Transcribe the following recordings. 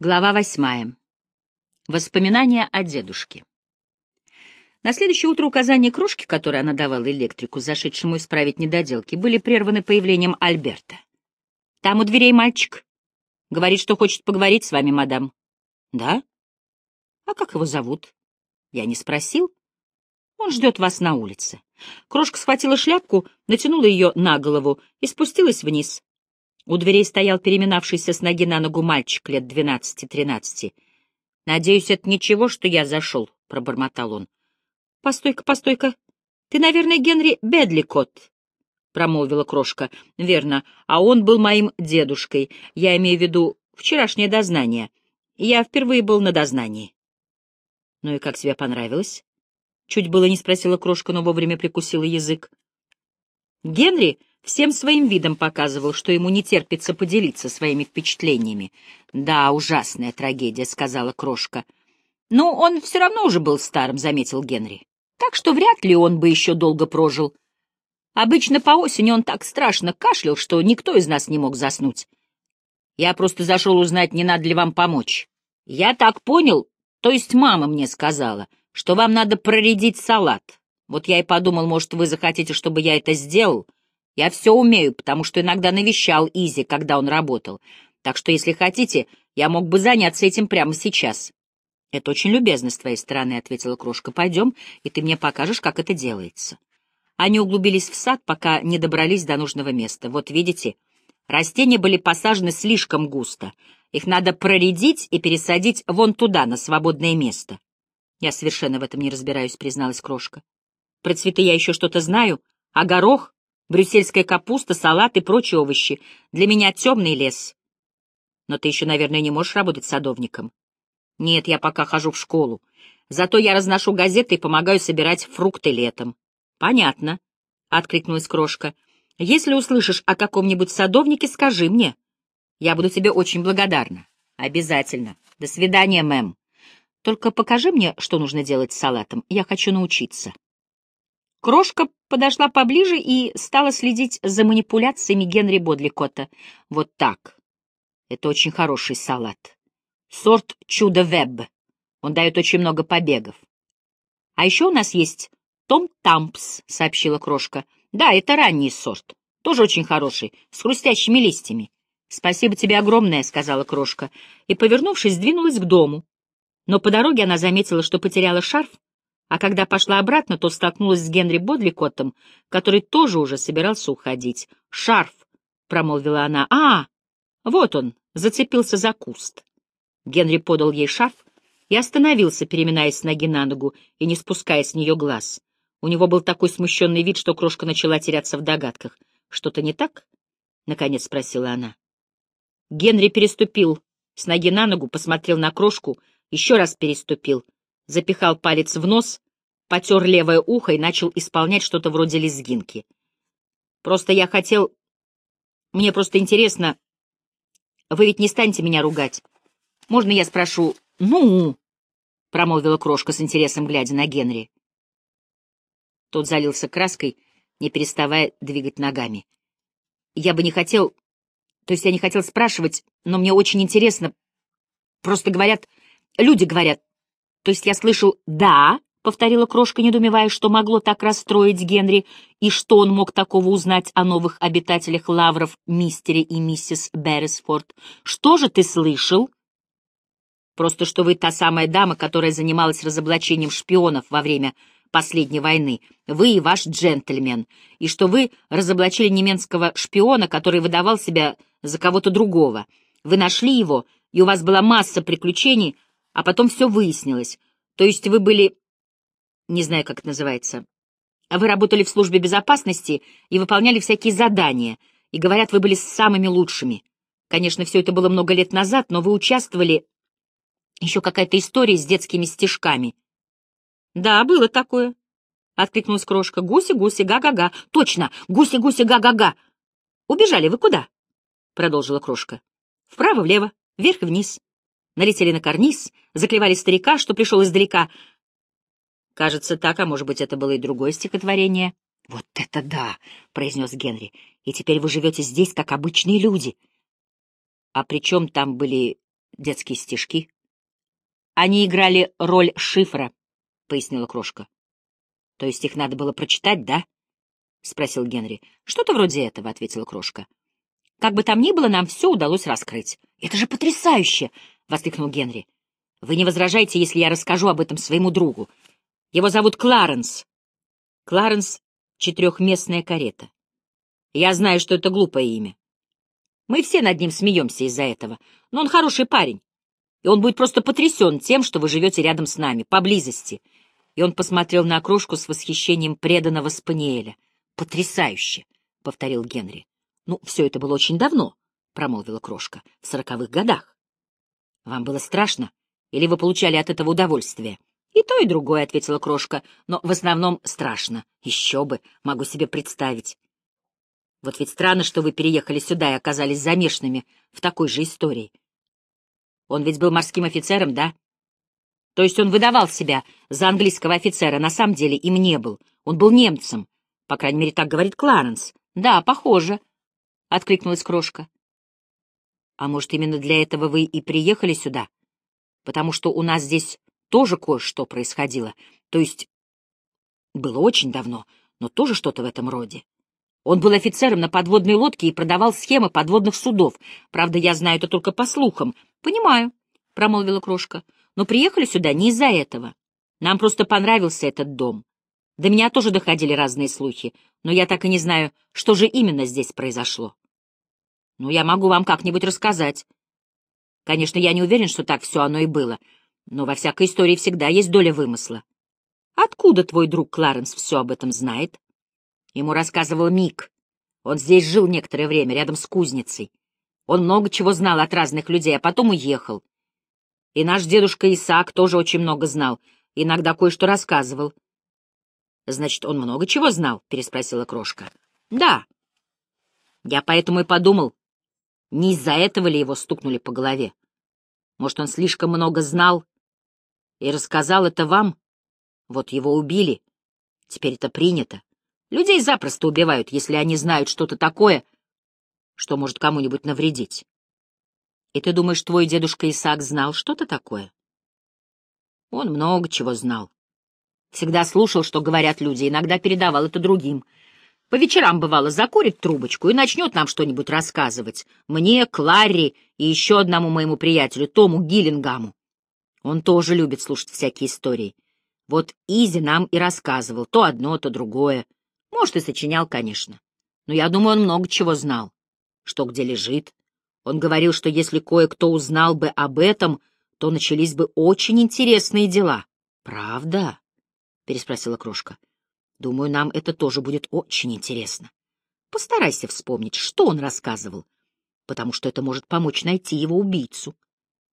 Глава восьмая. Воспоминания о дедушке. На следующее утро указания крошки, которые она давала электрику, зашедшему исправить недоделки, были прерваны появлением Альберта. «Там у дверей мальчик. Говорит, что хочет поговорить с вами, мадам». «Да? А как его зовут?» «Я не спросил. Он ждет вас на улице». Крошка схватила шляпку, натянула ее на голову и спустилась вниз. У дверей стоял переминавшийся с ноги на ногу мальчик лет двенадцати-тринадцати. «Надеюсь, это ничего, что я зашел», — пробормотал он. «Постой-ка, постой-ка. Ты, наверное, Генри Бедликот», — промолвила крошка. «Верно. А он был моим дедушкой. Я имею в виду вчерашнее дознание. Я впервые был на дознании». «Ну и как тебе понравилось?» Чуть было не спросила крошка, но вовремя прикусила язык. Генри всем своим видом показывал, что ему не терпится поделиться своими впечатлениями. «Да, ужасная трагедия», — сказала крошка. «Ну, он все равно уже был старым», — заметил Генри. «Так что вряд ли он бы еще долго прожил. Обычно по осени он так страшно кашлял, что никто из нас не мог заснуть. Я просто зашел узнать, не надо ли вам помочь. Я так понял, то есть мама мне сказала, что вам надо проредить салат. Вот я и подумал, может, вы захотите, чтобы я это сделал». Я все умею, потому что иногда навещал Изи, когда он работал. Так что, если хотите, я мог бы заняться этим прямо сейчас. — Это очень любезно с твоей стороны, — ответила крошка. — Пойдем, и ты мне покажешь, как это делается. Они углубились в сад, пока не добрались до нужного места. Вот видите, растения были посажены слишком густо. Их надо проредить и пересадить вон туда, на свободное место. — Я совершенно в этом не разбираюсь, — призналась крошка. — Про цветы я еще что-то знаю, а горох брюссельская капуста, салат и прочие овощи. Для меня темный лес. Но ты еще, наверное, не можешь работать садовником. Нет, я пока хожу в школу. Зато я разношу газеты и помогаю собирать фрукты летом. Понятно, — откликнулась крошка. Если услышишь о каком-нибудь садовнике, скажи мне. Я буду тебе очень благодарна. Обязательно. До свидания, мэм. Только покажи мне, что нужно делать с салатом. Я хочу научиться. Крошка подошла поближе и стала следить за манипуляциями Генри Бодликота. Вот так. Это очень хороший салат. Сорт чудо-веб. Он дает очень много побегов. А еще у нас есть Том Тампс, сообщила крошка. Да, это ранний сорт. Тоже очень хороший, с хрустящими листьями. Спасибо тебе огромное, сказала крошка, и, повернувшись, двинулась к дому. Но по дороге она заметила, что потеряла шарф, а когда пошла обратно, то столкнулась с Генри Бодликоттом, который тоже уже собирался уходить. «Шарф!» — промолвила она. «А, вот он!» — зацепился за куст. Генри подал ей шарф и остановился, переминаясь с ноги на ногу и не спуская с нее глаз. У него был такой смущенный вид, что крошка начала теряться в догадках. «Что-то не так?» — наконец спросила она. Генри переступил с ноги на ногу, посмотрел на крошку, еще раз переступил — запихал палец в нос, потер левое ухо и начал исполнять что-то вроде лезгинки. «Просто я хотел... Мне просто интересно... Вы ведь не станете меня ругать. Можно я спрошу «Ну?» — промолвила крошка с интересом, глядя на Генри. Тот залился краской, не переставая двигать ногами. «Я бы не хотел... То есть я не хотел спрашивать, но мне очень интересно. Просто говорят... Люди говорят, то есть я слышал «да», — повторила крошка, недоумевая, что могло так расстроить Генри, и что он мог такого узнать о новых обитателях лавров, мистере и миссис Беррисфорд. «Что же ты слышал?» «Просто что вы та самая дама, которая занималась разоблачением шпионов во время последней войны, вы и ваш джентльмен, и что вы разоблачили немецкого шпиона, который выдавал себя за кого-то другого. Вы нашли его, и у вас была масса приключений, а потом все выяснилось. То есть вы были... Не знаю, как это называется. Вы работали в службе безопасности и выполняли всякие задания, и, говорят, вы были самыми лучшими. Конечно, все это было много лет назад, но вы участвовали... Еще какая-то история с детскими стишками. «Да, было такое», — откликнулась крошка. «Гуси-гуси, га-га-га. Точно, гуси-гуси, га-га-га. Убежали вы куда?» — продолжила крошка. «Вправо-влево, вверх-вниз налетели на карниз, заклевали старика, что пришел издалека. Кажется, так, а может быть, это было и другое стихотворение. — Вот это да! — произнес Генри. — И теперь вы живете здесь, как обычные люди. — А при чем там были детские стишки. Они играли роль шифра, — пояснила Крошка. — То есть их надо было прочитать, да? — спросил Генри. — Что-то вроде этого, — ответила Крошка. — Как бы там ни было, нам все удалось раскрыть. — Это же потрясающе! — воскликнул Генри. — Вы не возражаете, если я расскажу об этом своему другу? Его зовут Кларенс. Кларенс — четырехместная карета. Я знаю, что это глупое имя. Мы все над ним смеемся из-за этого, но он хороший парень, и он будет просто потрясен тем, что вы живете рядом с нами, поблизости. И он посмотрел на окрошку с восхищением преданного Спаниеля. «Потрясающе!» — повторил Генри. «Ну, все это было очень давно», — промолвила крошка, — «в сороковых годах». «Вам было страшно? Или вы получали от этого удовольствие?» «И то, и другое», — ответила крошка, — «но в основном страшно. Еще бы, могу себе представить. Вот ведь странно, что вы переехали сюда и оказались замешанными в такой же истории. Он ведь был морским офицером, да? То есть он выдавал себя за английского офицера, на самом деле им не был. Он был немцем. По крайней мере, так говорит Кларенс. Да, похоже, — откликнулась Крошка. А может, именно для этого вы и приехали сюда? Потому что у нас здесь тоже кое-что происходило. То есть было очень давно, но тоже что-то в этом роде. Он был офицером на подводной лодке и продавал схемы подводных судов. Правда, я знаю это только по слухам. — Понимаю, — промолвила Крошка, — но приехали сюда не из-за этого. Нам просто понравился этот дом. До меня тоже доходили разные слухи, но я так и не знаю, что же именно здесь произошло. Ну, я могу вам как-нибудь рассказать. Конечно, я не уверен, что так все оно и было, но во всякой истории всегда есть доля вымысла. Откуда твой друг Кларенс все об этом знает? Ему рассказывал Мик. Он здесь жил некоторое время, рядом с кузницей. Он много чего знал от разных людей, а потом уехал. И наш дедушка Исаак тоже очень много знал, иногда кое-что рассказывал. — Значит, он много чего знал? — переспросила Крошка. — Да. Я поэтому и подумал, не из-за этого ли его стукнули по голове. Может, он слишком много знал и рассказал это вам? Вот его убили. Теперь это принято. Людей запросто убивают, если они знают что-то такое, что может кому-нибудь навредить. И ты думаешь, твой дедушка Исаак знал что-то такое? Он много чего знал. Всегда слушал, что говорят люди, иногда передавал это другим. По вечерам, бывало, закурит трубочку и начнет нам что-нибудь рассказывать. Мне, Кларри и еще одному моему приятелю, Тому Гиллингаму. Он тоже любит слушать всякие истории. Вот Изи нам и рассказывал то одно, то другое. Может, и сочинял, конечно. Но я думаю, он много чего знал. Что где лежит. Он говорил, что если кое-кто узнал бы об этом, то начались бы очень интересные дела. «Правда?» — переспросила Крошка. «Думаю, нам это тоже будет очень интересно. Постарайся вспомнить, что он рассказывал, потому что это может помочь найти его убийцу.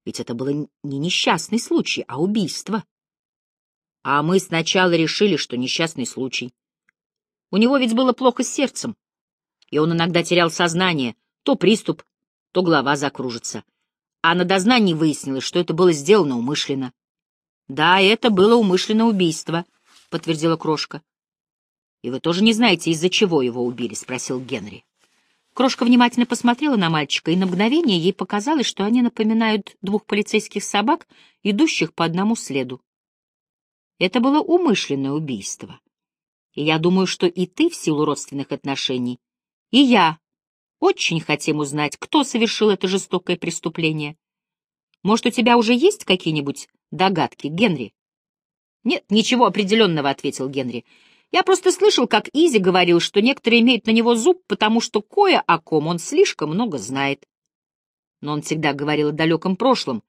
Ведь это было не несчастный случай, а убийство. А мы сначала решили, что несчастный случай. У него ведь было плохо с сердцем, и он иногда терял сознание, то приступ, то голова закружится. А на дознании выяснилось, что это было сделано умышленно. — Да, это было умышленное убийство, — подтвердила Крошка. — И вы тоже не знаете, из-за чего его убили? — спросил Генри. Крошка внимательно посмотрела на мальчика, и на мгновение ей показалось, что они напоминают двух полицейских собак, идущих по одному следу. Это было умышленное убийство. И я думаю, что и ты в силу родственных отношений, и я очень хотим узнать, кто совершил это жестокое преступление. Может, у тебя уже есть какие-нибудь догадки, Генри? Нет, ничего определенного, — ответил Генри. Я просто слышал, как Изи говорил, что некоторые имеют на него зуб, потому что кое о ком он слишком много знает. Но он всегда говорил о далеком прошлом,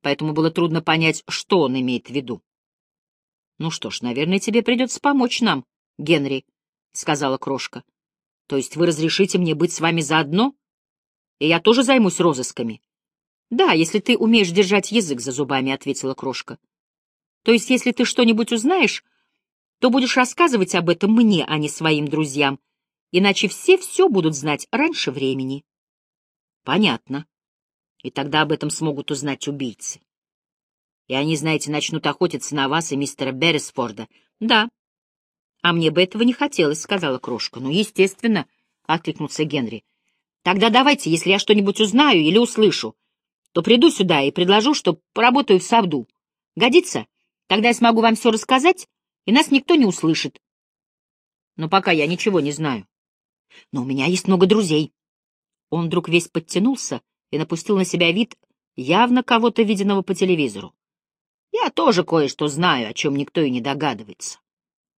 поэтому было трудно понять, что он имеет в виду. Ну что ж, наверное, тебе придется помочь нам, Генри, — сказала Крошка. — То есть вы разрешите мне быть с вами заодно? И я тоже займусь розысками? — Да, если ты умеешь держать язык за зубами, — ответила Крошка. — То есть если ты что-нибудь узнаешь, то будешь рассказывать об этом мне, а не своим друзьям, иначе все все будут знать раньше времени. — Понятно. И тогда об этом смогут узнать убийцы. И они, знаете, начнут охотиться на вас и мистера Беррисфорда. — Да, «А мне бы этого не хотелось», — сказала Крошка. «Ну, естественно», — откликнулся Генри. «Тогда давайте, если я что-нибудь узнаю или услышу, то приду сюда и предложу, что поработаю в саду. Годится? Тогда я смогу вам все рассказать, и нас никто не услышит. Но пока я ничего не знаю. Но у меня есть много друзей. Он вдруг весь подтянулся и напустил на себя вид явно кого-то виденного по телевизору. Я тоже кое-что знаю, о чем никто и не догадывается.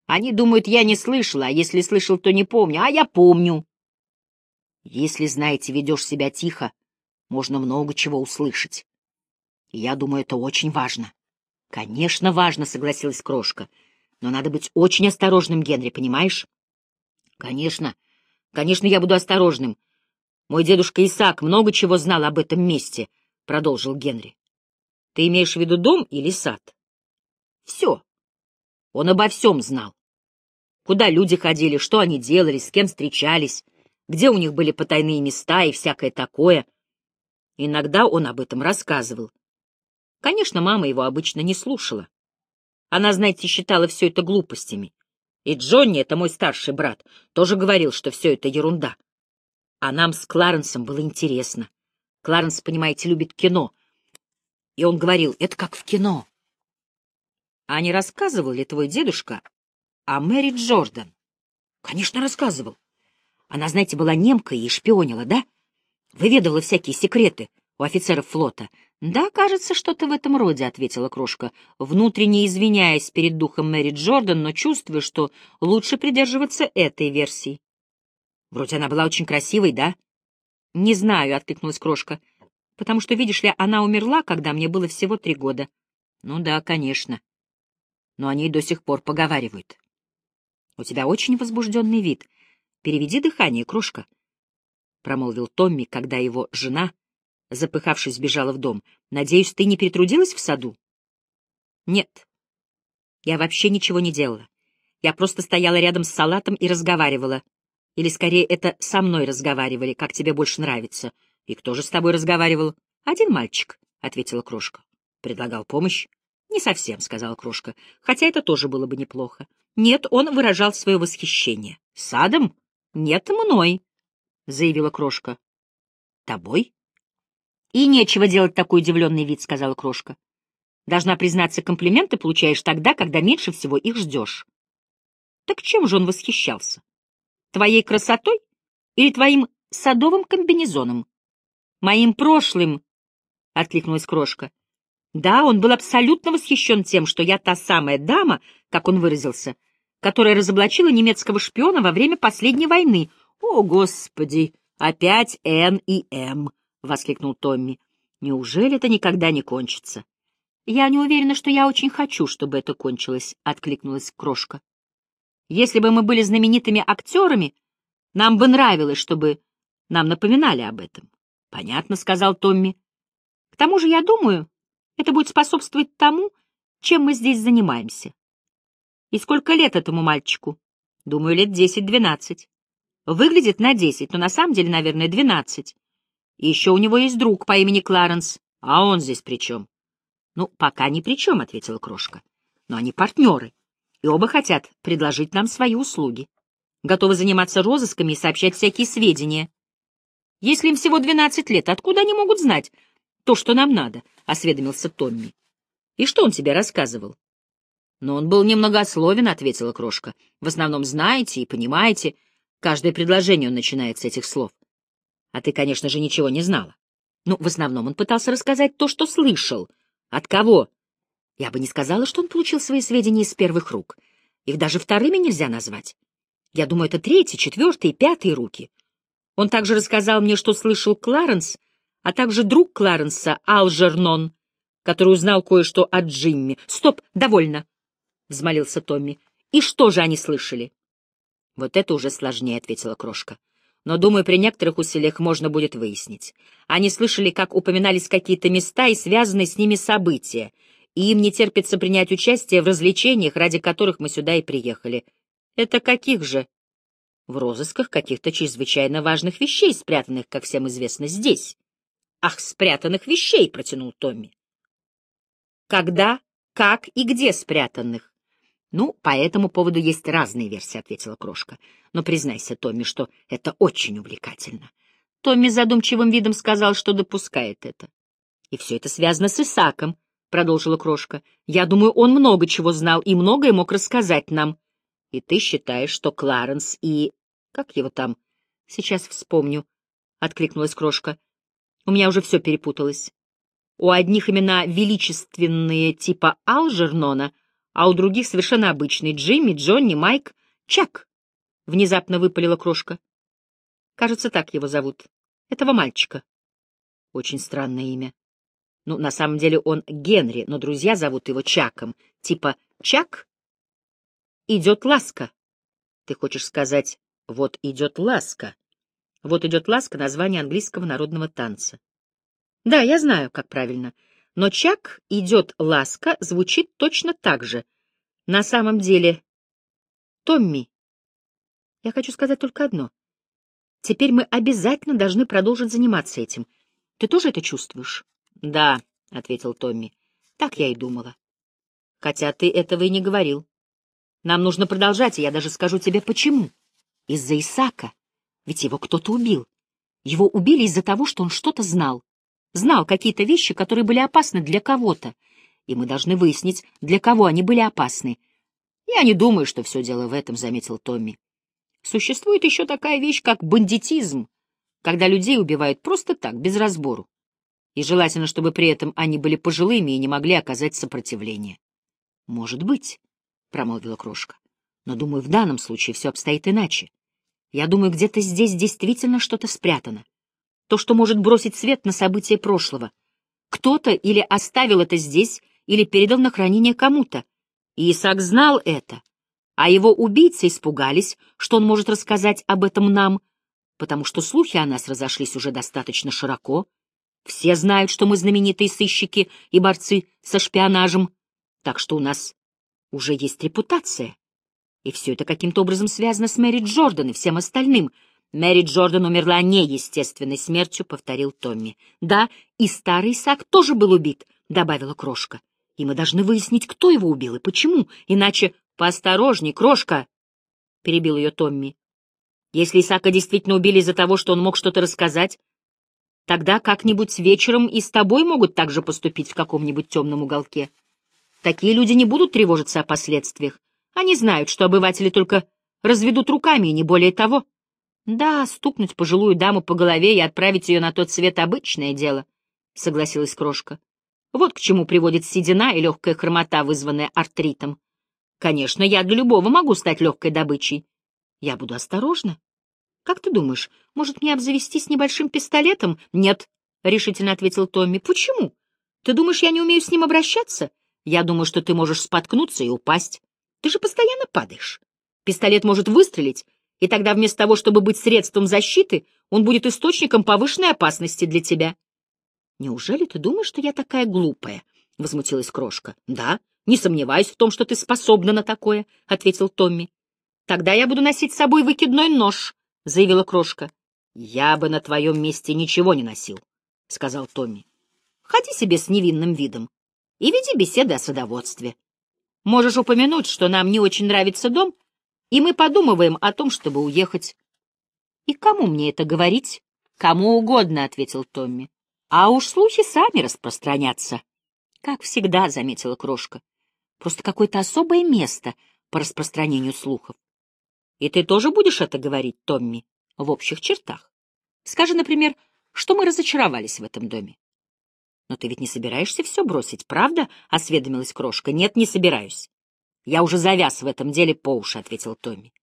Они думают, я не слышала, а если слышал, то не помню, а я помню. Если, знаете, ведешь себя тихо, можно много чего услышать. И я думаю, это очень важно. Конечно, важно, согласилась Крошка. Но надо быть очень осторожным, Генри, понимаешь? Конечно. Конечно, я буду осторожным. Мой дедушка Исаак много чего знал об этом месте, продолжил Генри. Ты имеешь в виду дом или сад? Все. Он обо всем знал. Куда люди ходили, что они делали, с кем встречались, где у них были потайные места и всякое такое. Иногда он об этом рассказывал. Конечно, мама его обычно не слушала. Она, знаете, считала все это глупостями. И Джонни, это мой старший брат, тоже говорил, что все это ерунда. А нам с Кларенсом было интересно. Кларенс, понимаете, любит кино. И он говорил, это как в кино. А не рассказывал ли твой дедушка о Мэри Джордан? Конечно, рассказывал. Она, знаете, была немкой и шпионила, да? Выведывала всякие секреты у офицеров флота. Да, кажется, что-то в этом роде, — ответила Крошка, внутренне извиняясь перед духом Мэри Джордан, но чувствуя, что лучше придерживаться этой версии. Вроде она была очень красивой, да? Не знаю, — откликнулась Крошка, — потому что, видишь ли, она умерла, когда мне было всего три года. Ну да, конечно. Но о ней до сих пор поговаривают. У тебя очень возбужденный вид. Переведи дыхание, Крошка, — промолвил Томми, когда его жена запыхавшись, бежала в дом. «Надеюсь, ты не перетрудилась в саду?» «Нет. Я вообще ничего не делала. Я просто стояла рядом с салатом и разговаривала. Или, скорее, это со мной разговаривали, как тебе больше нравится. И кто же с тобой разговаривал?» «Один мальчик», — ответила Крошка. «Предлагал помощь?» «Не совсем», — сказала Крошка, — «хотя это тоже было бы неплохо». «Нет, он выражал свое восхищение». «Садом?» «Нет, мной», — заявила Крошка. «Тобой?» И нечего делать такой удивленный вид, — сказала Крошка. Должна признаться, комплименты получаешь тогда, когда меньше всего их ждешь. Так чем же он восхищался? Твоей красотой или твоим садовым комбинезоном? Моим прошлым, — откликнулась Крошка. Да, он был абсолютно восхищен тем, что я та самая дама, как он выразился, которая разоблачила немецкого шпиона во время последней войны. О, Господи, опять Н и М. — воскликнул Томми. «Неужели это никогда не кончится?» «Я не уверена, что я очень хочу, чтобы это кончилось», — откликнулась Крошка. «Если бы мы были знаменитыми актерами, нам бы нравилось, чтобы нам напоминали об этом». «Понятно», — сказал Томми. «К тому же, я думаю, это будет способствовать тому, чем мы здесь занимаемся». «И сколько лет этому мальчику?» «Думаю, лет десять-двенадцать». «Выглядит на десять, но на самом деле, наверное, двенадцать. Еще у него есть друг по имени Кларенс. А он здесь при чем? — Ну, пока ни при чем, — ответила Крошка. — Но они партнеры, и оба хотят предложить нам свои услуги. Готовы заниматься розысками и сообщать всякие сведения. Если им всего двенадцать лет, откуда они могут знать то, что нам надо? — осведомился Томми. — И что он тебе рассказывал? — Но он был немногословен, — ответила Крошка. — В основном знаете и понимаете. Каждое предложение он начинает с этих слов. А ты, конечно же, ничего не знала. Ну, в основном он пытался рассказать то, что слышал. От кого? Я бы не сказала, что он получил свои сведения из первых рук. Их даже вторыми нельзя назвать. Я думаю, это третьи, четвертые, пятые руки. Он также рассказал мне, что слышал Кларенс, а также друг Кларенса, Алжернон, который узнал кое-что от Джимми. «Стоп, довольно!» — взмолился Томми. «И что же они слышали?» «Вот это уже сложнее», — ответила Крошка но, думаю, при некоторых усилиях можно будет выяснить. Они слышали, как упоминались какие-то места и связанные с ними события, и им не терпится принять участие в развлечениях, ради которых мы сюда и приехали. Это каких же? В розысках каких-то чрезвычайно важных вещей, спрятанных, как всем известно, здесь. Ах, спрятанных вещей, протянул Томми. Когда, как и где спрятанных? «Ну, по этому поводу есть разные версии», — ответила Крошка. «Но признайся, Томми, что это очень увлекательно». Томми задумчивым видом сказал, что допускает это. И все это связано с Исаком, — продолжила Крошка. Я думаю, он много чего знал и многое мог рассказать нам. И ты считаешь, что Кларенс и... Как его там? Сейчас вспомню, — откликнулась Крошка. У меня уже все перепуталось. У одних имена величественные типа Алжернона, а у других совершенно обычные — Джимми, Джонни, Майк, Чак. Внезапно выпалила Крошка. Кажется, так его зовут. Этого мальчика. Очень странное имя. Ну, на самом деле он Генри, но друзья зовут его Чаком. Типа Чак? Идет ласка. Ты хочешь сказать, вот идет ласка. Вот идет ласка — название английского народного танца. Да, я знаю, как правильно. Но Чак идет ласка звучит точно так же. На самом деле... Томми, я хочу сказать только одно. Теперь мы обязательно должны продолжить заниматься этим. Ты тоже это чувствуешь? Да, — ответил Томми. Так я и думала. Хотя ты этого и не говорил. Нам нужно продолжать, и я даже скажу тебе почему. Из-за Исака. Ведь его кто-то убил. Его убили из-за того, что он что-то знал знал какие-то вещи, которые были опасны для кого-то, и мы должны выяснить, для кого они были опасны. Я не думаю, что все дело в этом, — заметил Томми. Существует еще такая вещь, как бандитизм, когда людей убивают просто так, без разбору. И желательно, чтобы при этом они были пожилыми и не могли оказать сопротивление. — Может быть, — промолвила Крошка. — Но, думаю, в данном случае все обстоит иначе. Я думаю, где-то здесь действительно что-то спрятано то, что может бросить свет на события прошлого. Кто-то или оставил это здесь, или передал на хранение кому-то. И Исаак знал это, а его убийцы испугались, что он может рассказать об этом нам, потому что слухи о нас разошлись уже достаточно широко. Все знают, что мы знаменитые сыщики и борцы со шпионажем, так что у нас уже есть репутация. И все это каким-то образом связано с Мэри Джордан и всем остальным — Мэри Джордан умерла неестественной смертью, — повторил Томми. — Да, и старый Исаак тоже был убит, — добавила Крошка. — И мы должны выяснить, кто его убил и почему, иначе... — Поосторожней, Крошка! — перебил ее Томми. — Если Исаака действительно убили из-за того, что он мог что-то рассказать, тогда как-нибудь вечером и с тобой могут так же поступить в каком-нибудь темном уголке. Такие люди не будут тревожиться о последствиях. Они знают, что обыватели только разведут руками, и не более того. Да, стукнуть пожилую даму по голове и отправить ее на тот свет — обычное дело, — согласилась Крошка. Вот к чему приводит седина и легкая хромота, вызванная артритом. Конечно, я для любого могу стать легкой добычей. Я буду осторожна. Как ты думаешь, может мне обзавестись небольшим пистолетом? Нет, — решительно ответил Томми. Почему? Ты думаешь, я не умею с ним обращаться? Я думаю, что ты можешь споткнуться и упасть. Ты же постоянно падаешь. Пистолет может выстрелить, и тогда вместо того, чтобы быть средством защиты, он будет источником повышенной опасности для тебя. — Неужели ты думаешь, что я такая глупая? — возмутилась Крошка. — Да, не сомневаюсь в том, что ты способна на такое, — ответил Томми. — Тогда я буду носить с собой выкидной нож, — заявила Крошка. — Я бы на твоем месте ничего не носил, — сказал Томми. — Ходи себе с невинным видом и веди беседы о садоводстве. Можешь упомянуть, что нам не очень нравится дом, и мы подумываем о том, чтобы уехать. — И кому мне это говорить? — Кому угодно, — ответил Томми. — А уж слухи сами распространятся. — Как всегда, — заметила Крошка. — Просто какое-то особое место по распространению слухов. — И ты тоже будешь это говорить, Томми, в общих чертах? Скажи, например, что мы разочаровались в этом доме. — Но ты ведь не собираешься все бросить, правда? — осведомилась Крошка. — Нет, не собираюсь. Я уже завяз в этом деле по уши, — ответил Томми.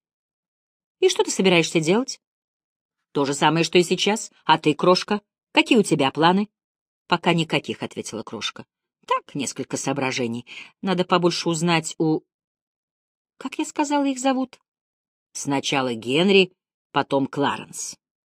— И что ты собираешься делать? — То же самое, что и сейчас. А ты, Крошка, какие у тебя планы? — Пока никаких, — ответила Крошка. — Так, несколько соображений. Надо побольше узнать у... Как я сказала, их зовут? Сначала Генри, потом Кларенс.